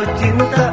Cinta